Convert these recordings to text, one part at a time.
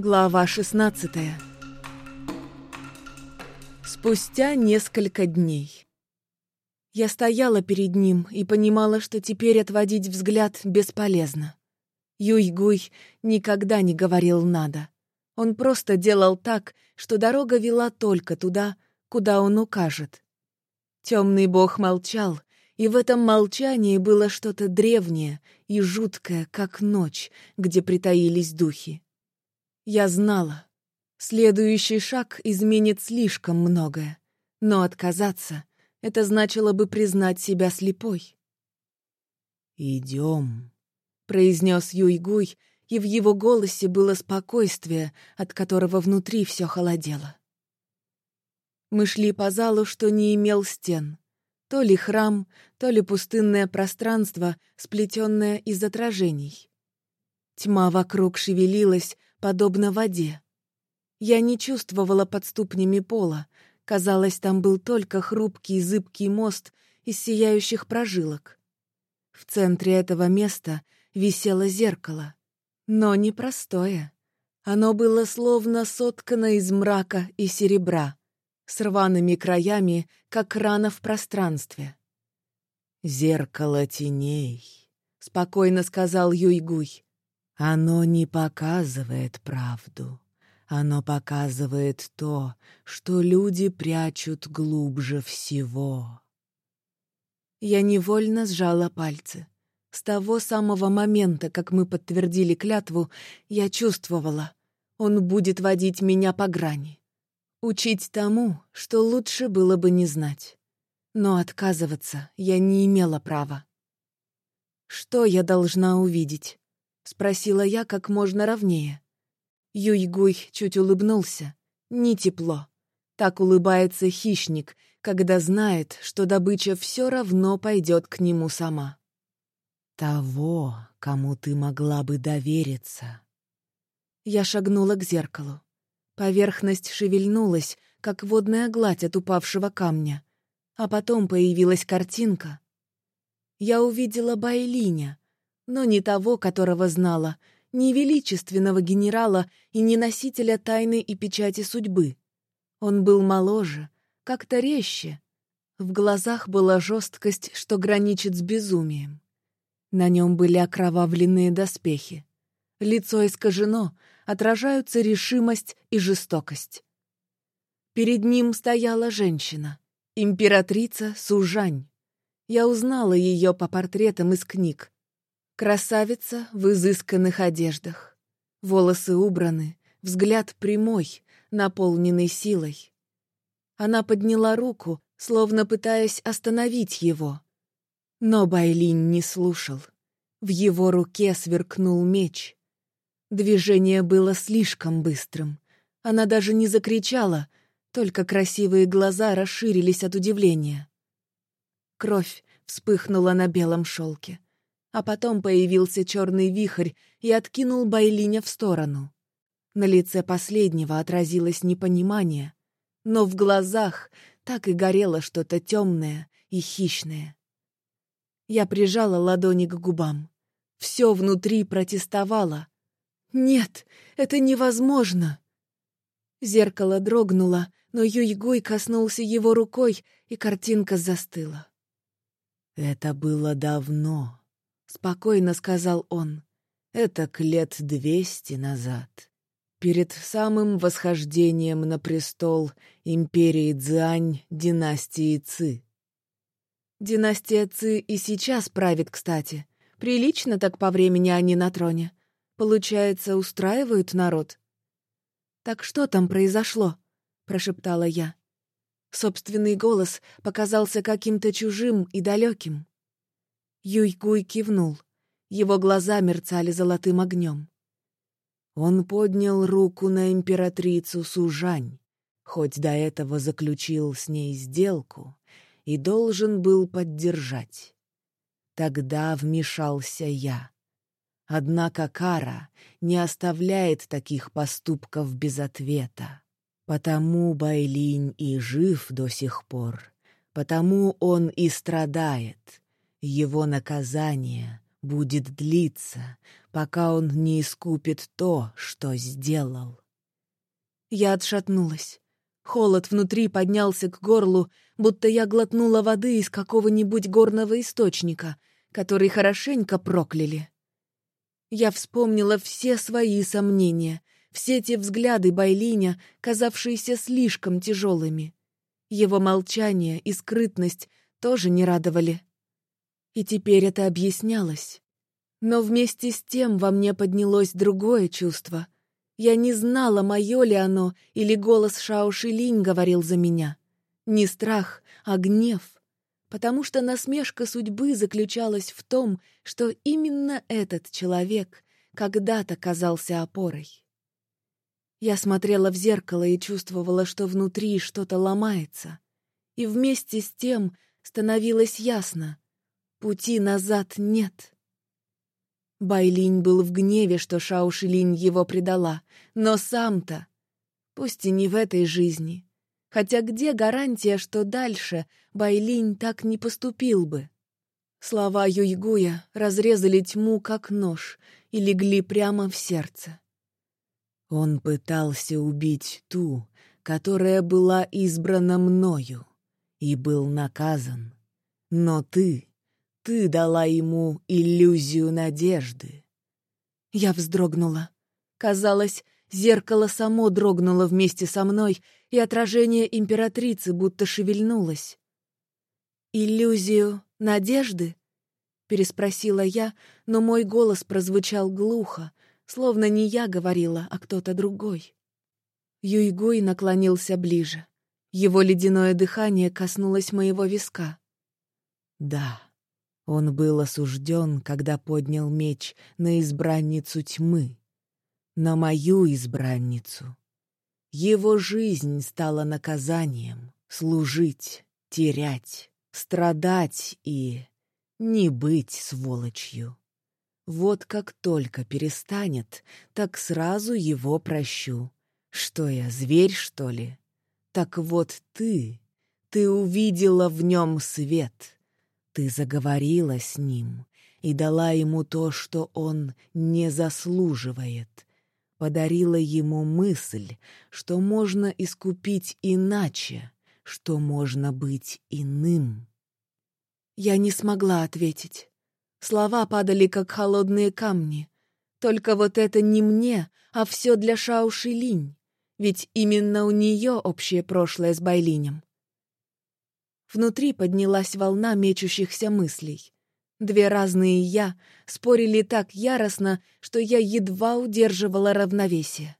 Глава 16 Спустя несколько дней. Я стояла перед ним и понимала, что теперь отводить взгляд бесполезно. Юй-Гуй никогда не говорил «надо». Он просто делал так, что дорога вела только туда, куда он укажет. Темный бог молчал, и в этом молчании было что-то древнее и жуткое, как ночь, где притаились духи. Я знала. Следующий шаг изменит слишком многое, но отказаться — это значило бы признать себя слепой. «Идем», — произнес Юйгуй, и в его голосе было спокойствие, от которого внутри все холодело. Мы шли по залу, что не имел стен. То ли храм, то ли пустынное пространство, сплетенное из отражений. Тьма вокруг шевелилась, подобно воде. Я не чувствовала под ступнями пола. Казалось, там был только хрупкий зыбкий мост из сияющих прожилок. В центре этого места висело зеркало. Но не простое. Оно было словно соткано из мрака и серебра, с рваными краями, как рана в пространстве. «Зеркало теней», — спокойно сказал Юйгуй. «Оно не показывает правду. Оно показывает то, что люди прячут глубже всего». Я невольно сжала пальцы. С того самого момента, как мы подтвердили клятву, я чувствовала, он будет водить меня по грани. Учить тому, что лучше было бы не знать. Но отказываться я не имела права. «Что я должна увидеть?» — спросила я как можно ровнее. Юйгуй чуть улыбнулся. Не тепло. Так улыбается хищник, когда знает, что добыча все равно пойдет к нему сама. Того, кому ты могла бы довериться. Я шагнула к зеркалу. Поверхность шевельнулась, как водная гладь от упавшего камня. А потом появилась картинка. Я увидела Байлиня, но не того, которого знала, не величественного генерала и не носителя тайны и печати судьбы. Он был моложе, как-то резче. В глазах была жесткость, что граничит с безумием. На нем были окровавленные доспехи. Лицо искажено, отражаются решимость и жестокость. Перед ним стояла женщина, императрица Сужань. Я узнала ее по портретам из книг. Красавица в изысканных одеждах. Волосы убраны, взгляд прямой, наполненный силой. Она подняла руку, словно пытаясь остановить его — но Байлин не слушал. В его руке сверкнул меч. Движение было слишком быстрым. Она даже не закричала, только красивые глаза расширились от удивления. Кровь вспыхнула на белом шелке. А потом появился черный вихрь и откинул Байлиня в сторону. На лице последнего отразилось непонимание, но в глазах так и горело что-то темное и хищное. Я прижала ладони к губам. Все внутри протестовало. «Нет, это невозможно!» Зеркало дрогнуло, но Юйгуй коснулся его рукой, и картинка застыла. «Это было давно», — спокойно сказал он. «Это к лет двести назад, перед самым восхождением на престол империи Цзань династии Ци. Династия Ци и сейчас правит, кстати. Прилично так по времени они на троне. Получается, устраивают народ. «Так что там произошло?» — прошептала я. Собственный голос показался каким-то чужим и далеким. Юйгуй кивнул. Его глаза мерцали золотым огнем. Он поднял руку на императрицу Сужань, хоть до этого заключил с ней сделку и должен был поддержать. Тогда вмешался я. Однако кара не оставляет таких поступков без ответа. Потому Байлинь и жив до сих пор, потому он и страдает. Его наказание будет длиться, пока он не искупит то, что сделал. Я отшатнулась. Холод внутри поднялся к горлу, будто я глотнула воды из какого-нибудь горного источника, который хорошенько прокляли. Я вспомнила все свои сомнения, все те взгляды Байлиня, казавшиеся слишком тяжелыми. Его молчание и скрытность тоже не радовали. И теперь это объяснялось. Но вместе с тем во мне поднялось другое чувство — я не знала, мое ли оно, или голос Шао Шилинь говорил за меня. Не страх, а гнев. Потому что насмешка судьбы заключалась в том, что именно этот человек когда-то казался опорой. Я смотрела в зеркало и чувствовала, что внутри что-то ломается. И вместе с тем становилось ясно — пути назад нет. Байлинь был в гневе, что Шаушилинь его предала, но сам-то, пусть и не в этой жизни, хотя где гарантия, что дальше Байлинь так не поступил бы? Слова Юйгуя разрезали тьму, как нож, и легли прямо в сердце. Он пытался убить ту, которая была избрана мною, и был наказан. Но ты ты дала ему иллюзию надежды. Я вздрогнула. Казалось, зеркало само дрогнуло вместе со мной, и отражение императрицы будто шевельнулось. «Иллюзию надежды?» — переспросила я, но мой голос прозвучал глухо, словно не я говорила, а кто-то другой. Юйгуй наклонился ближе. Его ледяное дыхание коснулось моего виска. «Да», он был осужден, когда поднял меч на избранницу тьмы, на мою избранницу. Его жизнь стала наказанием — служить, терять, страдать и не быть сволочью. Вот как только перестанет, так сразу его прощу. Что я, зверь, что ли? Так вот ты, ты увидела в нем свет — ты заговорила с ним и дала ему то, что он не заслуживает. Подарила ему мысль, что можно искупить иначе, что можно быть иным. Я не смогла ответить. Слова падали, как холодные камни. Только вот это не мне, а все для Шауши Линь, ведь именно у нее общее прошлое с Байлинем. Внутри поднялась волна мечущихся мыслей. Две разные «я» спорили так яростно, что я едва удерживала равновесие.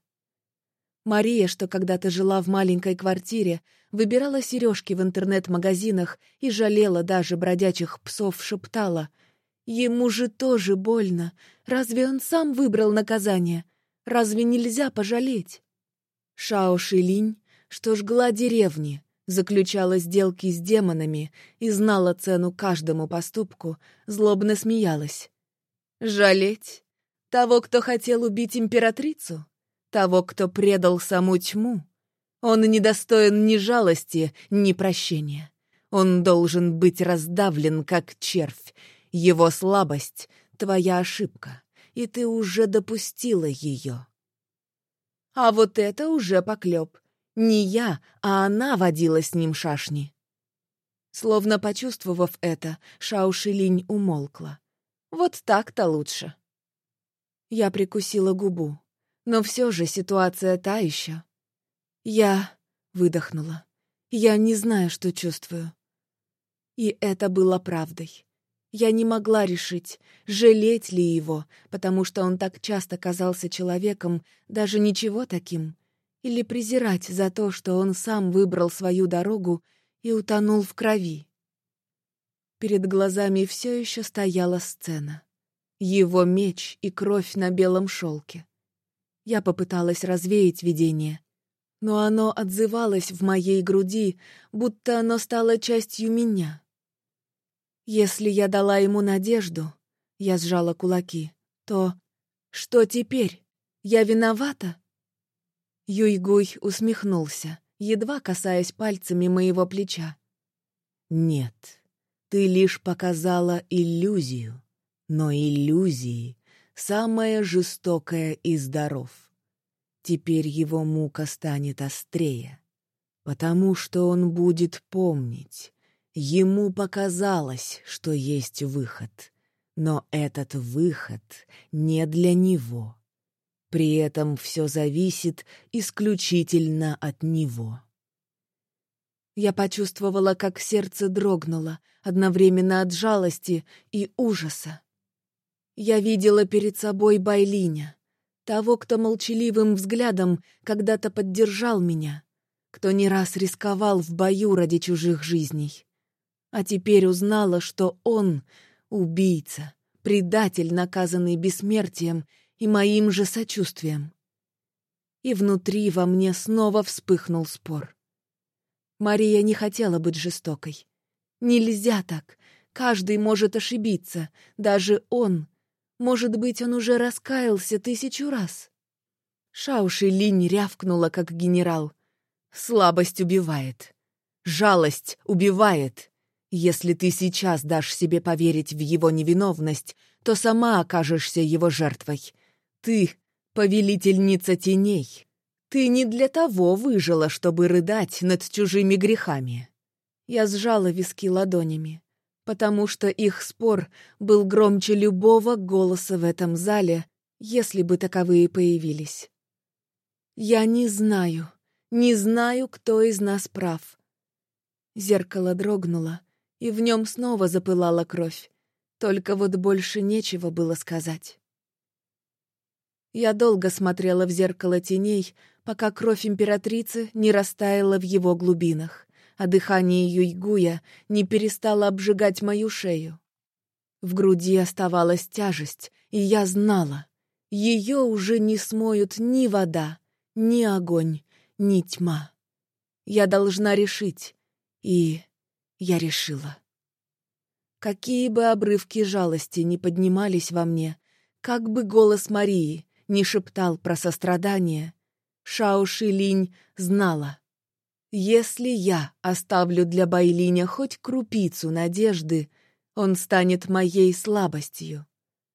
Мария, что когда-то жила в маленькой квартире, выбирала сережки в интернет-магазинах и жалела даже бродячих псов, шептала. «Ему же тоже больно. Разве он сам выбрал наказание? Разве нельзя пожалеть?» Шао Шилинь, что жгла деревни, заключала сделки с демонами и знала цену каждому поступку, злобно смеялась. «Жалеть? Того, кто хотел убить императрицу? Того, кто предал саму тьму? Он недостоин ни жалости, ни прощения. Он должен быть раздавлен, как червь. Его слабость — твоя ошибка, и ты уже допустила ее». А вот это уже поклеп — не я, а она водила с ним шашни. Словно почувствовав это, Шаушилинь умолкла. Вот так-то лучше. Я прикусила губу. Но все же ситуация та еще. Я выдохнула. Я не знаю, что чувствую. И это было правдой. Я не могла решить, жалеть ли его, потому что он так часто казался человеком, даже ничего таким, или презирать за то, что он сам выбрал свою дорогу и утонул в крови. Перед глазами все еще стояла сцена. Его меч и кровь на белом шелке. Я попыталась развеять видение, но оно отзывалось в моей груди, будто оно стало частью меня. Если я дала ему надежду, я сжала кулаки, то что теперь? Я виновата? Юйгуй усмехнулся, едва касаясь пальцами моего плеча. «Нет, ты лишь показала иллюзию, но иллюзии самое жестокое из даров. Теперь его мука станет острее, потому что он будет помнить. Ему показалось, что есть выход, но этот выход не для него. При этом все зависит исключительно от него. Я почувствовала, как сердце дрогнуло, одновременно от жалости и ужаса. Я видела перед собой Байлиня, того, кто молчаливым взглядом когда-то поддержал меня, кто не раз рисковал в бою ради чужих жизней. А теперь узнала, что он — убийца, предатель, наказанный бессмертием и моим же сочувствием. И внутри во мне снова вспыхнул спор. Мария не хотела быть жестокой. Нельзя так. Каждый может ошибиться, даже он. Может быть, он уже раскаялся тысячу раз. Шауши Линь рявкнула, как генерал. Слабость убивает. Жалость убивает. Если ты сейчас дашь себе поверить в его невиновность, то сама окажешься его жертвой. Ты — повелительница теней. Ты не для того выжила, чтобы рыдать над чужими грехами. Я сжала виски ладонями, потому что их спор был громче любого голоса в этом зале, если бы таковые появились. Я не знаю, не знаю, кто из нас прав. Зеркало дрогнуло, и в нем снова запылала кровь. Только вот больше нечего было сказать. Я долго смотрела в зеркало теней, пока кровь императрицы не растаяла в его глубинах, а дыхание Юйгуя не перестало обжигать мою шею. В груди оставалась тяжесть, и я знала, ее уже не смоют ни вода, ни огонь, ни тьма. Я должна решить, и я решила. Какие бы обрывки жалости не поднимались во мне, как бы голос Марии не шептал про сострадание, Шао Шилинь знала. Если я оставлю для Байлиня хоть крупицу надежды, он станет моей слабостью.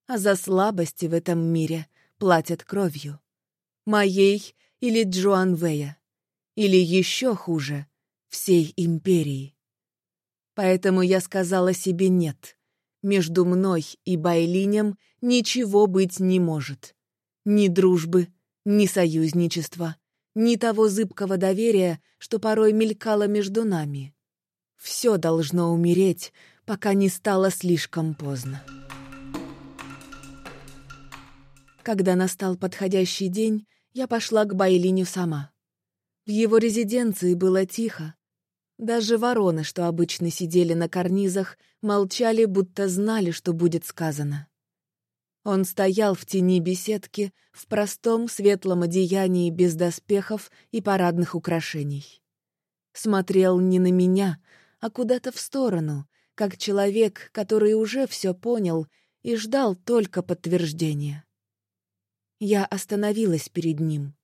А за слабости в этом мире платят кровью. Моей или Джуанвея. Или еще хуже, всей империи. Поэтому я сказала себе «нет». Между мной и Байлинем ничего быть не может. Ни дружбы, ни союзничества, ни того зыбкого доверия, что порой мелькало между нами. Все должно умереть, пока не стало слишком поздно. Когда настал подходящий день, я пошла к Байлиню сама. В его резиденции было тихо. Даже вороны, что обычно сидели на карнизах, молчали, будто знали, что будет сказано. Он стоял в тени беседки, в простом светлом одеянии без доспехов и парадных украшений. Смотрел не на меня, а куда-то в сторону, как человек, который уже все понял и ждал только подтверждения. Я остановилась перед ним.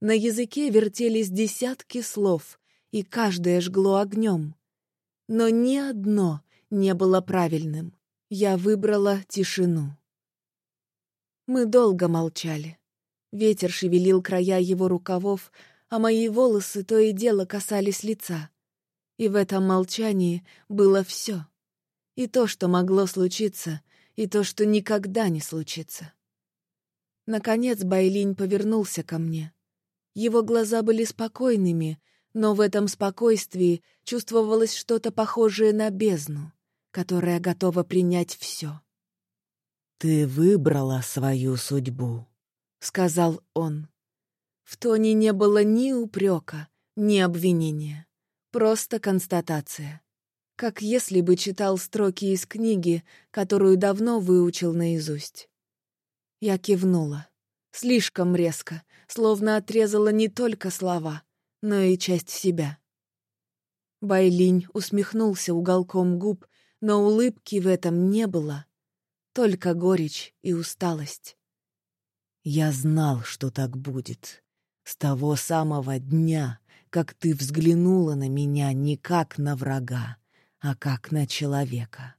На языке вертелись десятки слов, и каждое жгло огнем. Но ни одно не было правильным. Я выбрала тишину. Мы долго молчали. Ветер шевелил края его рукавов, а мои волосы то и дело касались лица. И в этом молчании было все. И то, что могло случиться, и то, что никогда не случится. Наконец Байлинь повернулся ко мне. Его глаза были спокойными, но в этом спокойствии чувствовалось что-то похожее на бездну, которая готова принять все. «Ты выбрала свою судьбу», — сказал он. В тоне не было ни упрека, ни обвинения. Просто констатация. Как если бы читал строки из книги, которую давно выучил наизусть. Я кивнула. Слишком резко, словно отрезала не только слова, но и часть себя. Байлинь усмехнулся уголком губ, но улыбки в этом не было. Только горечь и усталость. Я знал, что так будет. С того самого дня, как ты взглянула на меня не как на врага, а как на человека.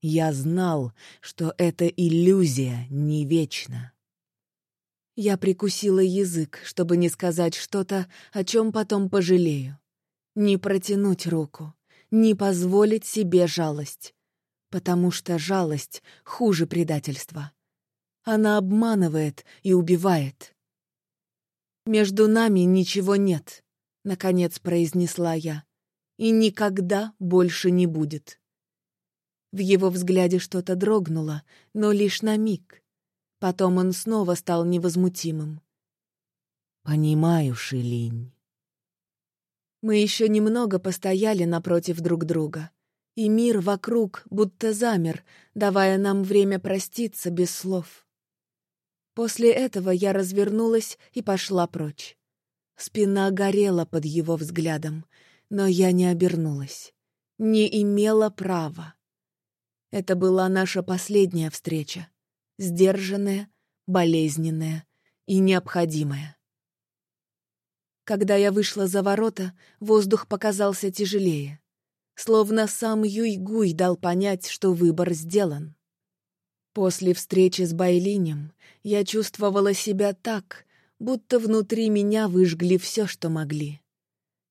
Я знал, что эта иллюзия не вечна. Я прикусила язык, чтобы не сказать что-то, о чем потом пожалею. Не протянуть руку, не позволить себе жалость. Потому что жалость хуже предательства. Она обманывает и убивает. «Между нами ничего нет», — наконец произнесла я. «И никогда больше не будет». В его взгляде что-то дрогнуло, но лишь на миг. Потом он снова стал невозмутимым. «Понимаю, Шилинь». Мы еще немного постояли напротив друг друга, и мир вокруг будто замер, давая нам время проститься без слов. После этого я развернулась и пошла прочь. Спина горела под его взглядом, но я не обернулась. Не имела права. Это была наша последняя встреча сдержанная, болезненная и необходимая. Когда я вышла за ворота, воздух показался тяжелее. Словно сам Юйгуй дал понять, что выбор сделан. После встречи с Байлинем я чувствовала себя так, будто внутри меня выжгли все, что могли.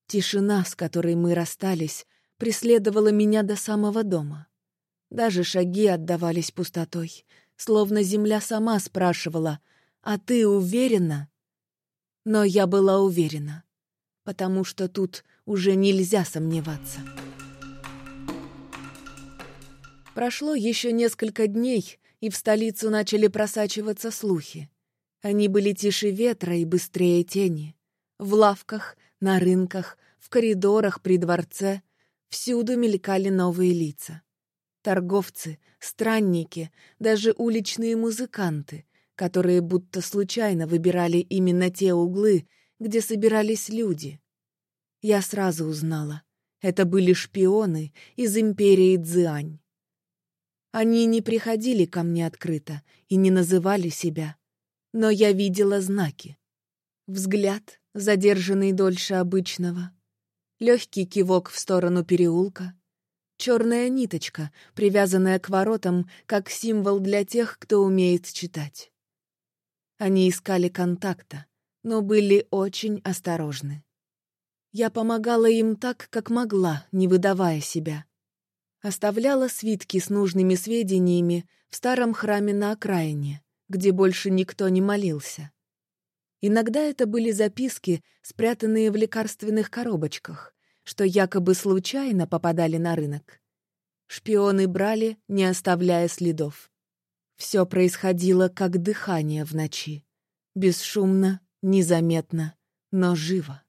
Тишина, с которой мы расстались, преследовала меня до самого дома. Даже шаги отдавались пустотой, словно земля сама спрашивала «А ты уверена?» Но я была уверена, потому что тут уже нельзя сомневаться. Прошло еще несколько дней, и в столицу начали просачиваться слухи. Они были тише ветра и быстрее тени. В лавках, на рынках, в коридорах при дворце всюду мелькали новые лица. Торговцы, странники, даже уличные музыканты, которые будто случайно выбирали именно те углы, где собирались люди. Я сразу узнала. Это были шпионы из империи Цзиань. Они не приходили ко мне открыто и не называли себя, но я видела знаки. Взгляд, задержанный дольше обычного, легкий кивок в сторону переулка, Черная ниточка, привязанная к воротам, как символ для тех, кто умеет читать. Они искали контакта, но были очень осторожны. Я помогала им так, как могла, не выдавая себя. Оставляла свитки с нужными сведениями в старом храме на окраине, где больше никто не молился. Иногда это были записки, спрятанные в лекарственных коробочках, что якобы случайно попадали на рынок. Шпионы брали, не оставляя следов. Все происходило как дыхание в ночи. Бесшумно, незаметно, но живо.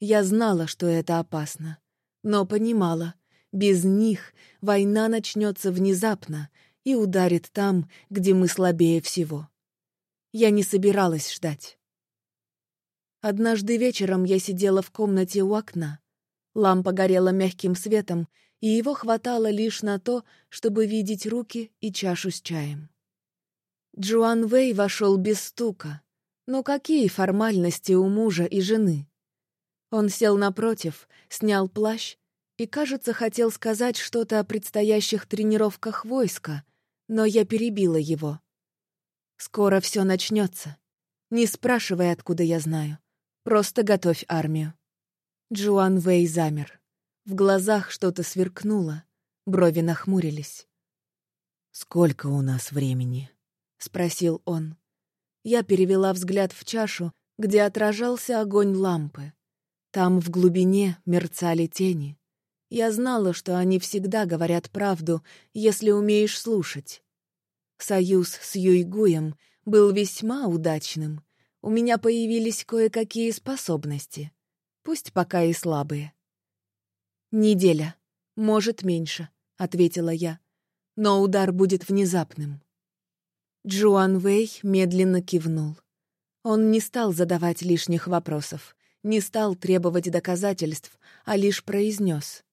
Я знала, что это опасно, но понимала, без них война начнется внезапно и ударит там, где мы слабее всего. Я не собиралась ждать. Однажды вечером я сидела в комнате у окна, Лампа горела мягким светом, и его хватало лишь на то, чтобы видеть руки и чашу с чаем. Джуан Вэй вошел без стука. Но какие формальности у мужа и жены? Он сел напротив, снял плащ и, кажется, хотел сказать что-то о предстоящих тренировках войска, но я перебила его. «Скоро все начнется. Не спрашивай, откуда я знаю. Просто готовь армию». Джуан Вэй замер. В глазах что-то сверкнуло, брови нахмурились. «Сколько у нас времени?» — спросил он. Я перевела взгляд в чашу, где отражался огонь лампы. Там в глубине мерцали тени. Я знала, что они всегда говорят правду, если умеешь слушать. Союз с Юйгуем был весьма удачным. У меня появились кое-какие способности пусть пока и слабые. «Неделя, может, меньше», — ответила я, — «но удар будет внезапным». Джуан Вэй медленно кивнул. Он не стал задавать лишних вопросов, не стал требовать доказательств, а лишь произнес.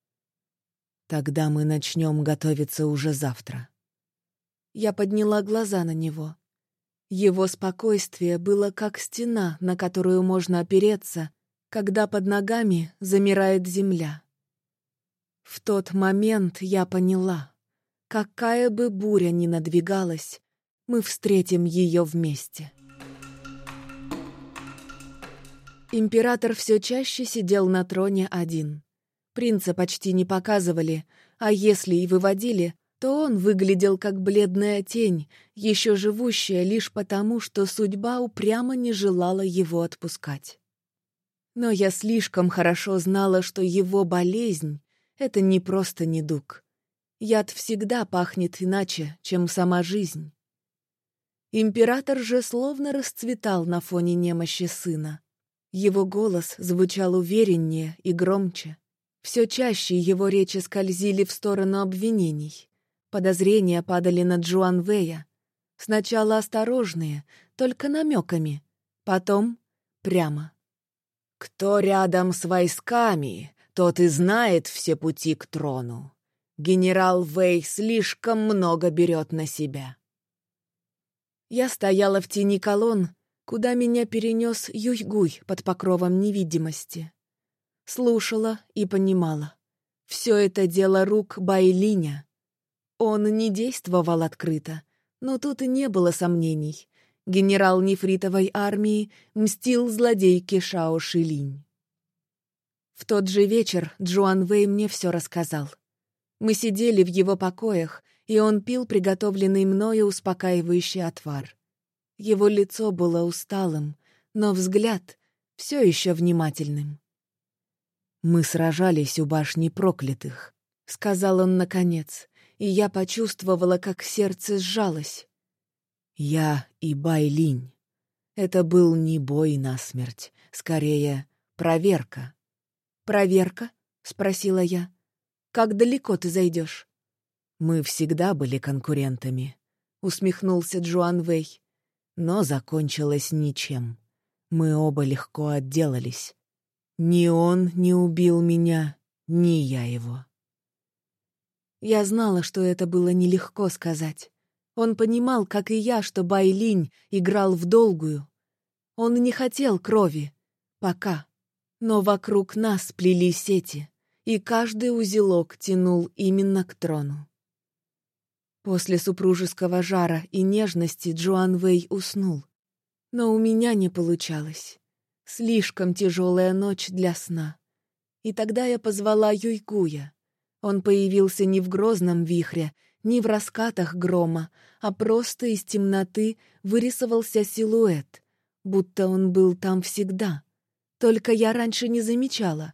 «Тогда мы начнем готовиться уже завтра». Я подняла глаза на него. Его спокойствие было как стена, на которую можно опереться, когда под ногами замирает земля. В тот момент я поняла, какая бы буря ни надвигалась, мы встретим ее вместе. Император все чаще сидел на троне один. Принца почти не показывали, а если и выводили, то он выглядел как бледная тень, еще живущая лишь потому, что судьба упрямо не желала его отпускать. Но я слишком хорошо знала, что его болезнь — это не просто недуг. Яд всегда пахнет иначе, чем сама жизнь. Император же словно расцветал на фоне немощи сына. Его голос звучал увереннее и громче. Все чаще его речи скользили в сторону обвинений. Подозрения падали на Джуан Вэя. Сначала осторожные, только намеками, потом прямо. «Кто рядом с войсками, тот и знает все пути к трону. Генерал Вэй слишком много берет на себя». Я стояла в тени колонн, куда меня перенес Юйгуй под покровом невидимости. Слушала и понимала. Все это дело рук Байлиня. Он не действовал открыто, но тут и не было сомнений. Генерал нефритовой армии мстил злодейке Шао Шилинь. В тот же вечер Джуан Вэй мне все рассказал. Мы сидели в его покоях, и он пил приготовленный мною успокаивающий отвар. Его лицо было усталым, но взгляд все еще внимательным. «Мы сражались у башни проклятых», — сказал он наконец и я почувствовала, как сердце сжалось. Я и Байлинь. Это был не бой насмерть, скорее, проверка. «Проверка?» — спросила я. «Как далеко ты зайдешь?» «Мы всегда были конкурентами», — усмехнулся Джуан Вэй. «Но закончилось ничем. Мы оба легко отделались. Ни он не убил меня, ни я его». Я знала, что это было нелегко сказать. Он понимал, как и я, что Байлинь играл в долгую. Он не хотел крови. Пока. Но вокруг нас плели сети, и каждый узелок тянул именно к трону. После супружеского жара и нежности Джоан Вэй уснул. Но у меня не получалось. Слишком тяжелая ночь для сна. И тогда я позвала Юйкуя. Он появился не в грозном вихре, не в раскатах грома, а просто из темноты вырисовался силуэт, будто он был там всегда. Только я раньше не замечала.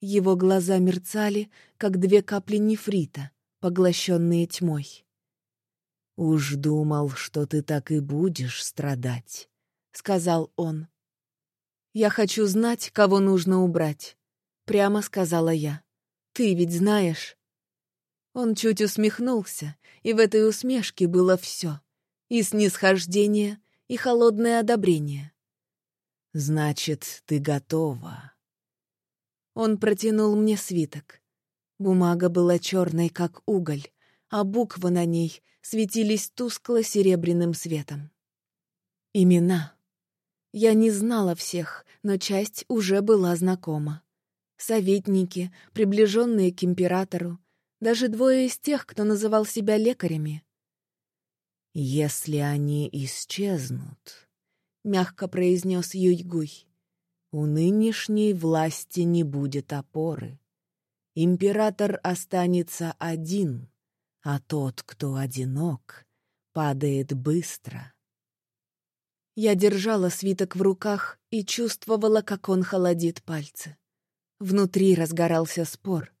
Его глаза мерцали, как две капли нефрита, поглощенные тьмой. «Уж думал, что ты так и будешь страдать», — сказал он. «Я хочу знать, кого нужно убрать», — прямо сказала я. Ты ведь знаешь». Он чуть усмехнулся, и в этой усмешке было все. И снисхождение, и холодное одобрение. «Значит, ты готова». Он протянул мне свиток. Бумага была черной, как уголь, а буквы на ней светились тускло-серебряным светом. Имена. Я не знала всех, но часть уже была знакома советники, приближенные к императору, даже двое из тех, кто называл себя лекарями. «Если они исчезнут», — мягко произнес Юйгуй, — «у нынешней власти не будет опоры. Император останется один, а тот, кто одинок, падает быстро». Я держала свиток в руках и чувствовала, как он холодит пальцы. Внутри разгорался спор.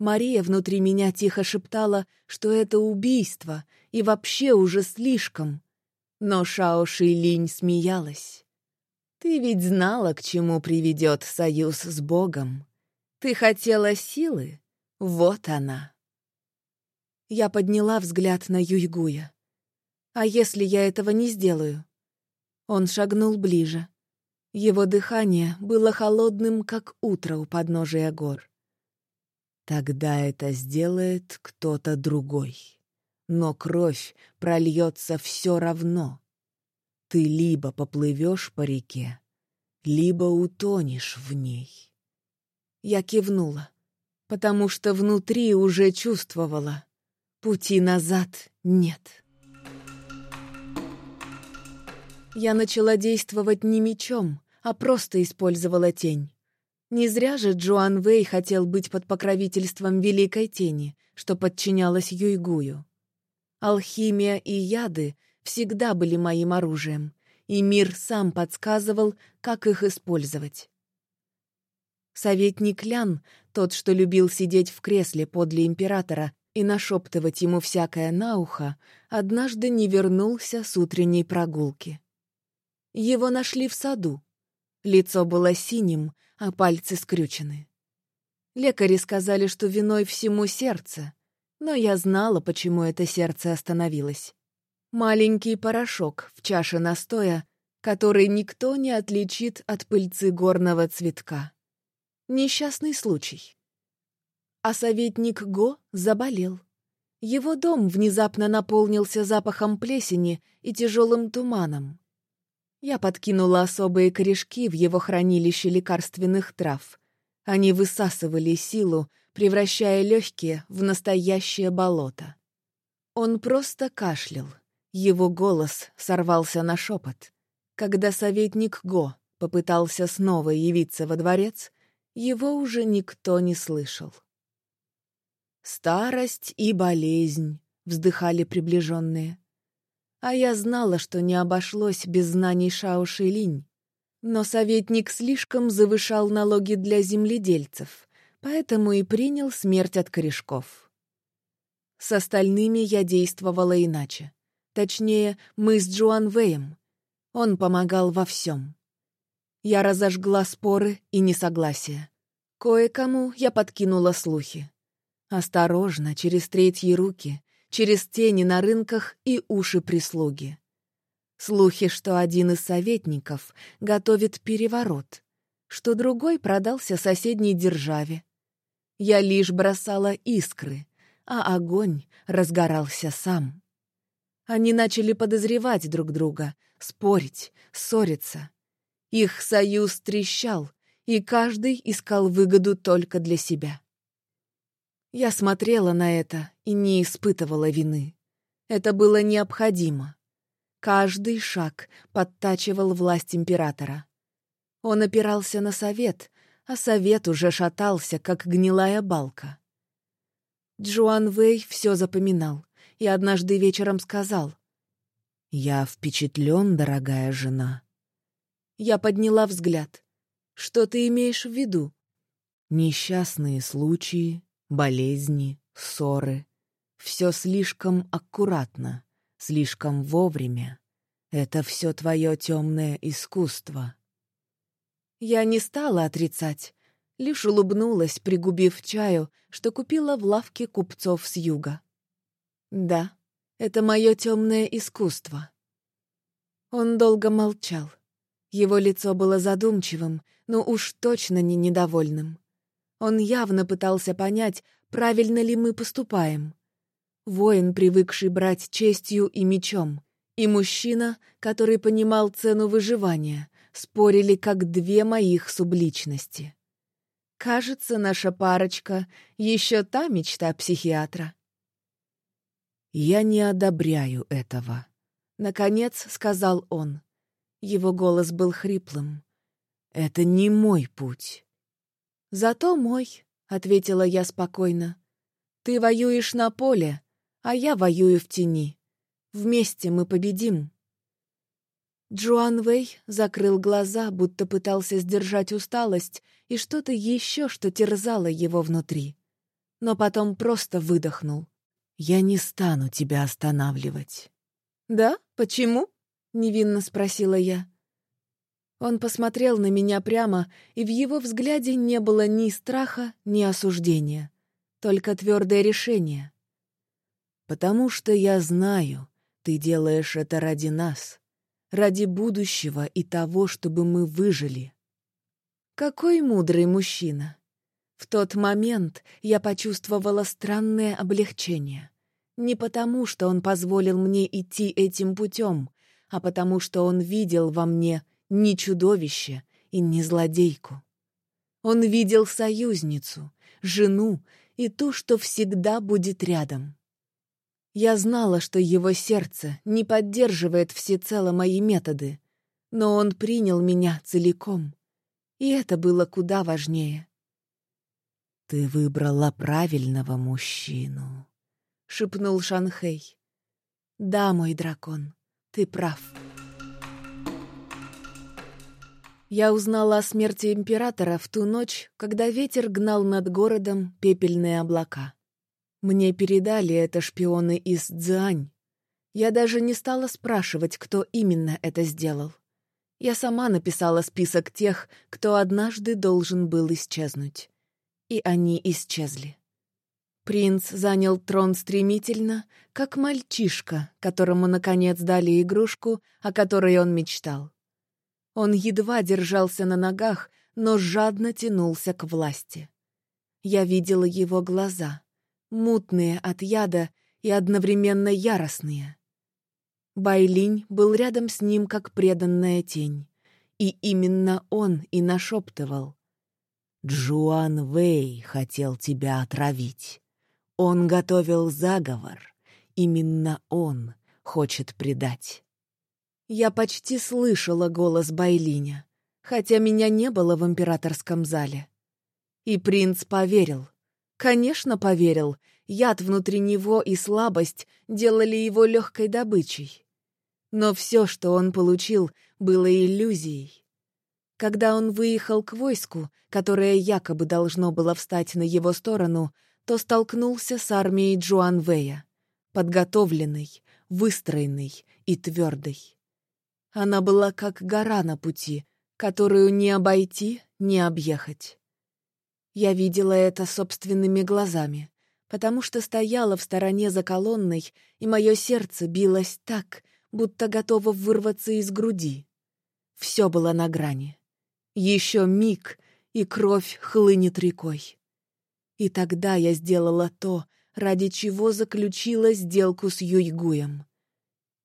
Мария внутри меня тихо шептала, что это убийство и вообще уже слишком. Но Шао Шилинь смеялась. «Ты ведь знала, к чему приведет союз с Богом. Ты хотела силы? Вот она». Я подняла взгляд на Юйгуя. «А если я этого не сделаю?» Он шагнул ближе. Его дыхание было холодным, как утро у подножия гор. Тогда это сделает кто-то другой. Но кровь прольется все равно. Ты либо поплывешь по реке, либо утонешь в ней. Я кивнула, потому что внутри уже чувствовала. Пути назад нет. Я начала действовать не мечом, а просто использовала тень. Не зря же Джоан Вэй хотел быть под покровительством Великой Тени, что подчинялась Юйгую. Алхимия и яды всегда были моим оружием, и мир сам подсказывал, как их использовать. Советник Лян, тот, что любил сидеть в кресле подле императора и нашептывать ему всякое на ухо, однажды не вернулся с утренней прогулки. Его нашли в саду. Лицо было синим, а пальцы скрючены. Лекари сказали, что виной всему сердце, но я знала, почему это сердце остановилось. Маленький порошок в чаше настоя, который никто не отличит от пыльцы горного цветка. Несчастный случай. А советник Го заболел. Его дом внезапно наполнился запахом плесени и тяжелым туманом. Я подкинула особые корешки в его хранилище лекарственных трав. Они высасывали силу, превращая легкие в настоящее болото. Он просто кашлял. Его голос сорвался на шепот. Когда советник Го попытался снова явиться во дворец, его уже никто не слышал. «Старость и болезнь», — вздыхали приближенные. А я знала, что не обошлось без знаний Шао Шилинь. Но советник слишком завышал налоги для земледельцев, поэтому и принял смерть от корешков. С остальными я действовала иначе. Точнее, мы с Джуан Вэем. Он помогал во всем. Я разожгла споры и несогласия. Кое-кому я подкинула слухи. Осторожно, через третьи руки, через тени на рынках и уши прислуги. Слухи, что один из советников готовит переворот, что другой продался соседней державе. Я лишь бросала искры, а огонь разгорался сам. Они начали подозревать друг друга, спорить, ссориться. Их союз трещал, и каждый искал выгоду только для себя. Я смотрела на это и не испытывала вины. Это было необходимо. Каждый шаг подтачивал власть императора. Он опирался на совет, а совет уже шатался, как гнилая балка. Джоан Вэй все запоминал и однажды вечером сказал. «Я впечатлен, дорогая жена». Я подняла взгляд. «Что ты имеешь в виду?» «Несчастные случаи, болезни, ссоры. Все слишком аккуратно, слишком вовремя. Это все твое темное искусство». Я не стала отрицать, лишь улыбнулась, пригубив чаю, что купила в лавке купцов с юга. Да, это мое темное искусство. Он долго молчал. Его лицо было задумчивым, но уж точно не недовольным. Он явно пытался понять, правильно ли мы поступаем. Воин, привыкший брать честью и мечом, и мужчина, который понимал цену выживания, спорили как две моих субличности. Кажется, наша парочка — еще та мечта психиатра. «Я не одобряю этого», — наконец сказал он. Его голос был хриплым. «Это не мой путь». «Зато мой», — ответила я спокойно. «Ты воюешь на поле, а я воюю в тени. Вместе мы победим». Джоан Вэй закрыл глаза, будто пытался сдержать усталость и что-то еще, что терзало его внутри. Но потом просто выдохнул. Я не стану тебя останавливать». «Да? Почему?» — невинно спросила я. Он посмотрел на меня прямо, и в его взгляде не было ни страха, ни осуждения, только твердое решение. «Потому что я знаю, ты делаешь это ради нас, ради будущего и того, чтобы мы выжили». Какой мудрый мужчина! В тот момент я почувствовала странное облегчение. Не потому, что он позволил мне идти этим путем, а потому, что он видел во мне не чудовище и не злодейку. Он видел союзницу, жену и ту, что всегда будет рядом. Я знала, что его сердце не поддерживает всецело мои методы, но он принял меня целиком, и это было куда важнее. «Ты выбрала правильного мужчину», — шепнул Шанхей. «Да, мой дракон, ты прав». Я узнала о смерти императора в ту ночь, когда ветер гнал над городом пепельные облака. Мне передали это шпионы из Цзань. Я даже не стала спрашивать, кто именно это сделал. Я сама написала список тех, кто однажды должен был исчезнуть. И они исчезли. Принц занял трон стремительно, как мальчишка, которому, наконец, дали игрушку, о которой он мечтал. Он едва держался на ногах, но жадно тянулся к власти. Я видела его глаза — мутные от яда и одновременно яростные. Байлинь был рядом с ним, как преданная тень. И именно он и нашептывал. «Джуан Вэй хотел тебя отравить. Он готовил заговор. Именно он хочет предать». Я почти слышала голос Байлиня, хотя меня не было в императорском зале. И принц поверил — Конечно, поверил. Яд внутри него и слабость делали его легкой добычей. Но все, что он получил, было иллюзией. Когда он выехал к войску, которое якобы должно было встать на его сторону, то столкнулся с армией Джуанвея, подготовленной, выстроенной и твердой. Она была как гора на пути, которую не обойти, не объехать. Я видела это собственными глазами, потому что стояла в стороне за колонной, и мое сердце билось так, будто готово вырваться из груди. Все было на грани. Еще миг, и кровь хлынет рекой. И тогда я сделала то, ради чего заключила сделку с Юйгуем.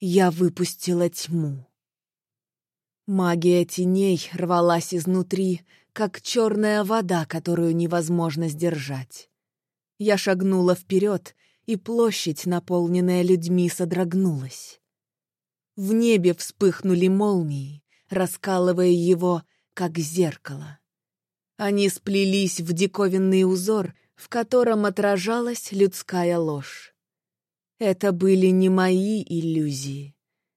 Я выпустила тьму. Магия теней рвалась изнутри, как черная вода, которую невозможно сдержать. Я шагнула вперед, и площадь, наполненная людьми, содрогнулась. В небе вспыхнули молнии, раскалывая его, как зеркало. Они сплелись в диковинный узор, в котором отражалась людская ложь. Это были не мои иллюзии.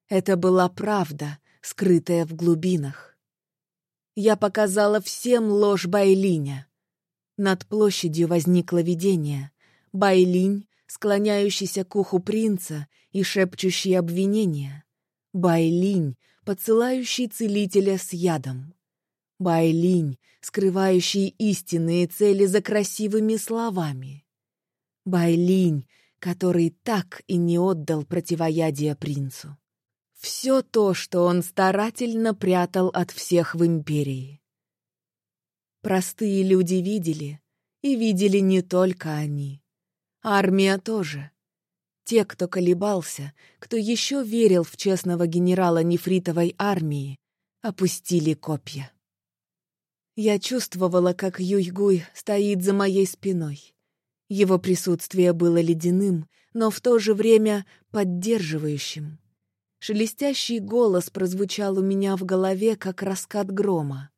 Это была правда, скрытая в глубинах я показала всем ложь Байлиня. Над площадью возникло видение. Байлинь, склоняющийся к уху принца и шепчущий обвинения. Байлинь, поцелающий целителя с ядом. Байлинь, скрывающий истинные цели за красивыми словами. Байлинь, который так и не отдал противоядие принцу. Все то, что он старательно прятал от всех в империи. Простые люди видели, и видели не только они. Армия тоже. Те, кто колебался, кто еще верил в честного генерала нефритовой армии, опустили копья. Я чувствовала, как Юйгуй стоит за моей спиной. Его присутствие было ледяным, но в то же время поддерживающим. Шелестящий голос прозвучал у меня в голове, как раскат грома.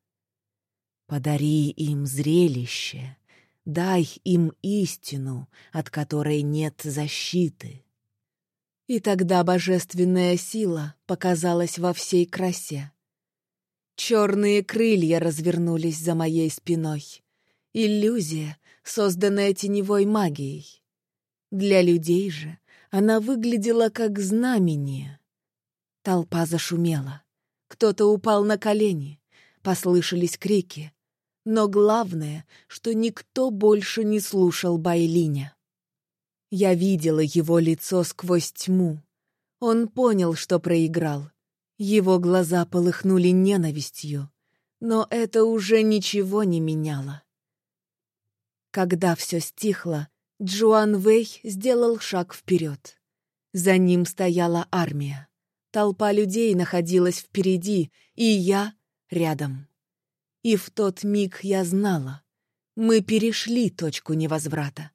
«Подари им зрелище, дай им истину, от которой нет защиты». И тогда божественная сила показалась во всей красе. Черные крылья развернулись за моей спиной. Иллюзия, созданная теневой магией. Для людей же она выглядела как знамение — Толпа зашумела. Кто-то упал на колени. Послышались крики. Но главное, что никто больше не слушал Байлиня. Я видела его лицо сквозь тьму. Он понял, что проиграл. Его глаза полыхнули ненавистью. Но это уже ничего не меняло. Когда все стихло, Джуан Вэй сделал шаг вперед. За ним стояла армия. Толпа людей находилась впереди, и я рядом. И в тот миг я знала, мы перешли точку невозврата.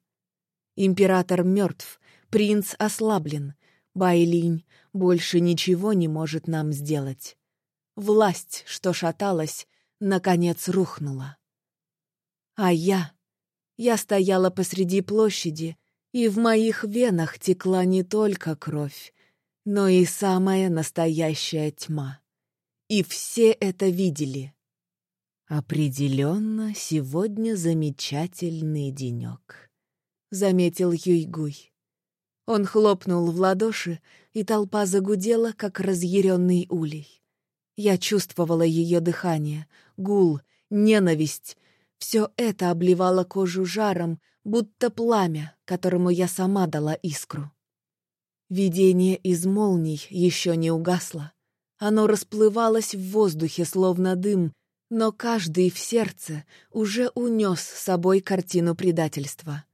Император мертв, Принц ослаблен. Байлинь больше ничего не может нам сделать. Власть, что шаталась, наконец рухнула. А я... Я стояла посреди площади, и в моих венах текла не только кровь, но и самая настоящая тьма. И все это видели. «Определенно, сегодня замечательный денек», — заметил Юйгуй. Он хлопнул в ладоши, и толпа загудела, как разъяренный улей. Я чувствовала ее дыхание, гул, ненависть. Все это обливало кожу жаром, будто пламя, которому я сама дала искру. Видение из молний еще не угасло. Оно расплывалось в воздухе, словно дым, но каждый в сердце уже унес с собой картину предательства.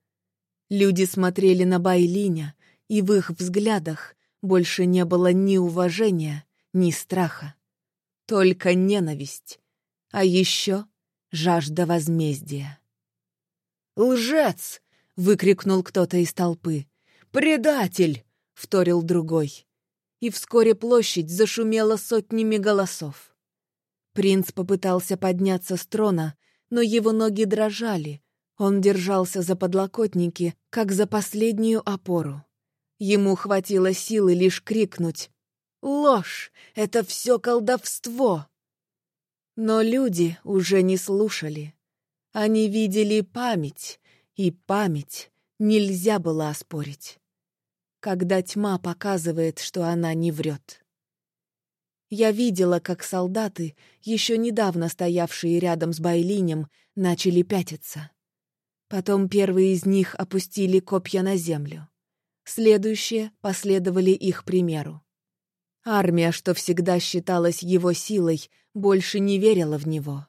Люди смотрели на Байлиня, и в их взглядах больше не было ни уважения, ни страха. Только ненависть, а еще жажда возмездия. «Лжец!» — выкрикнул кто-то из толпы. «Предатель!» — вторил другой. И вскоре площадь зашумела сотнями голосов. Принц попытался подняться с трона, но его ноги дрожали. Он держался за подлокотники, как за последнюю опору. Ему хватило силы лишь крикнуть «Ложь! Это все колдовство!» Но люди уже не слушали. Они видели память, и память нельзя было оспорить. Когда тьма показывает, что она не врет. Я видела, как солдаты, еще недавно стоявшие рядом с Байлинем, начали пятиться. Потом первые из них опустили копья на землю. Следующие последовали их примеру. Армия, что всегда считалась его силой, больше не верила в него.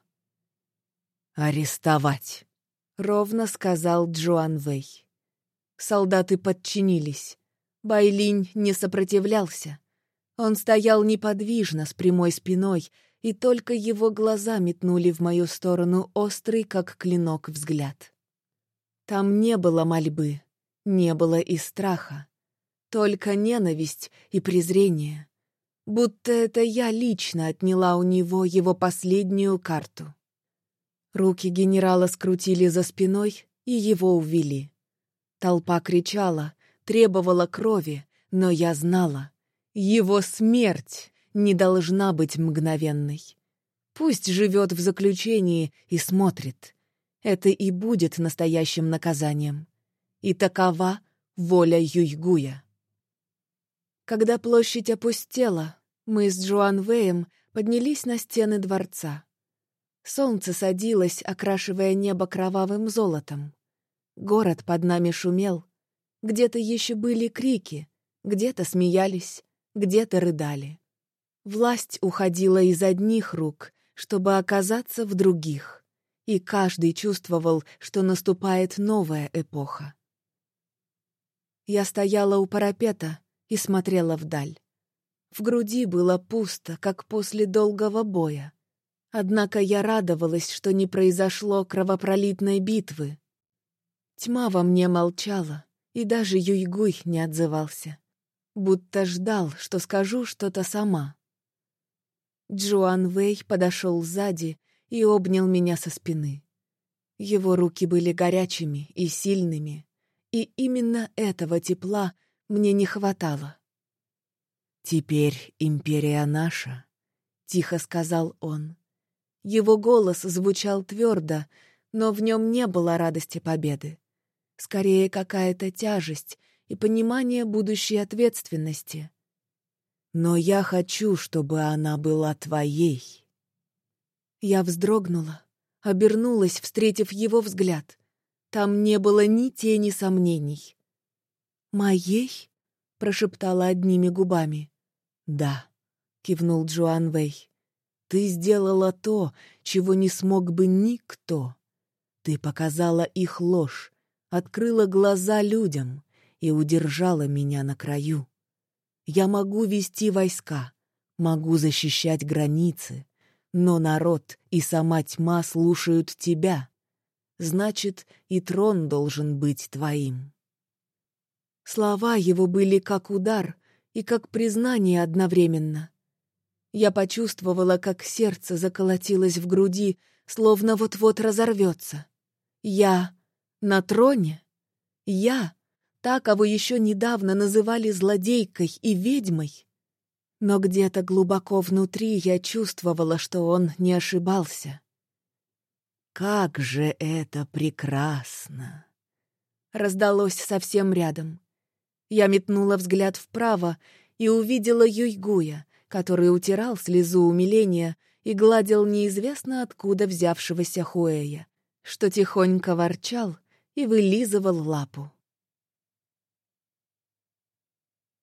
«Арестовать!» — ровно сказал Джоан Вэй. Солдаты подчинились. Байлинь не сопротивлялся. Он стоял неподвижно, с прямой спиной, и только его глаза метнули в мою сторону острый, как клинок, взгляд. Там не было мольбы, не было и страха, только ненависть и презрение. Будто это я лично отняла у него его последнюю карту. Руки генерала скрутили за спиной и его увели. Толпа кричала, требовала крови, но я знала, его смерть не должна быть мгновенной. Пусть живет в заключении и смотрит. Это и будет настоящим наказанием. И такова воля Юйгуя. Когда площадь опустела, мы с Джоан Вэем поднялись на стены дворца. Солнце садилось, окрашивая небо кровавым золотом. Город под нами шумел. Где-то еще были крики, где-то смеялись, где-то рыдали. Власть уходила из одних рук, чтобы оказаться в других, и каждый чувствовал, что наступает новая эпоха. Я стояла у парапета и смотрела вдаль. В груди было пусто, как после долгого боя. Однако я радовалась, что не произошло кровопролитной битвы. Тьма во мне молчала, и даже Юйгуй не отзывался. Будто ждал, что скажу что-то сама. Джоан Вэй подошел сзади и обнял меня со спины. Его руки были горячими и сильными, и именно этого тепла мне не хватало. «Теперь империя наша», — тихо сказал он. Его голос звучал твердо, но в нем не было радости победы. Скорее, какая-то тяжесть и понимание будущей ответственности. «Но я хочу, чтобы она была твоей». Я вздрогнула, обернулась, встретив его взгляд. Там не было ни тени сомнений. «Моей?» — прошептала одними губами. «Да», — кивнул Джоан Вэй. «Ты сделала то, чего не смог бы никто. Ты показала их ложь, открыла глаза людям и удержала меня на краю. Я могу вести войска, могу защищать границы, но народ и сама тьма слушают тебя. Значит, и трон должен быть твоим». Слова его были как удар и как признание одновременно. Я почувствовала, как сердце заколотилось в груди, словно вот-вот разорвется. Я на троне? Я, та, кого еще недавно называли злодейкой и ведьмой? Но где-то глубоко внутри я чувствовала, что он не ошибался. «Как же это прекрасно!» Раздалось совсем рядом. Я метнула взгляд вправо и увидела Юйгуя, который утирал слезу умиления и гладил неизвестно откуда взявшегося Хуэя, что тихонько ворчал и вылизывал лапу.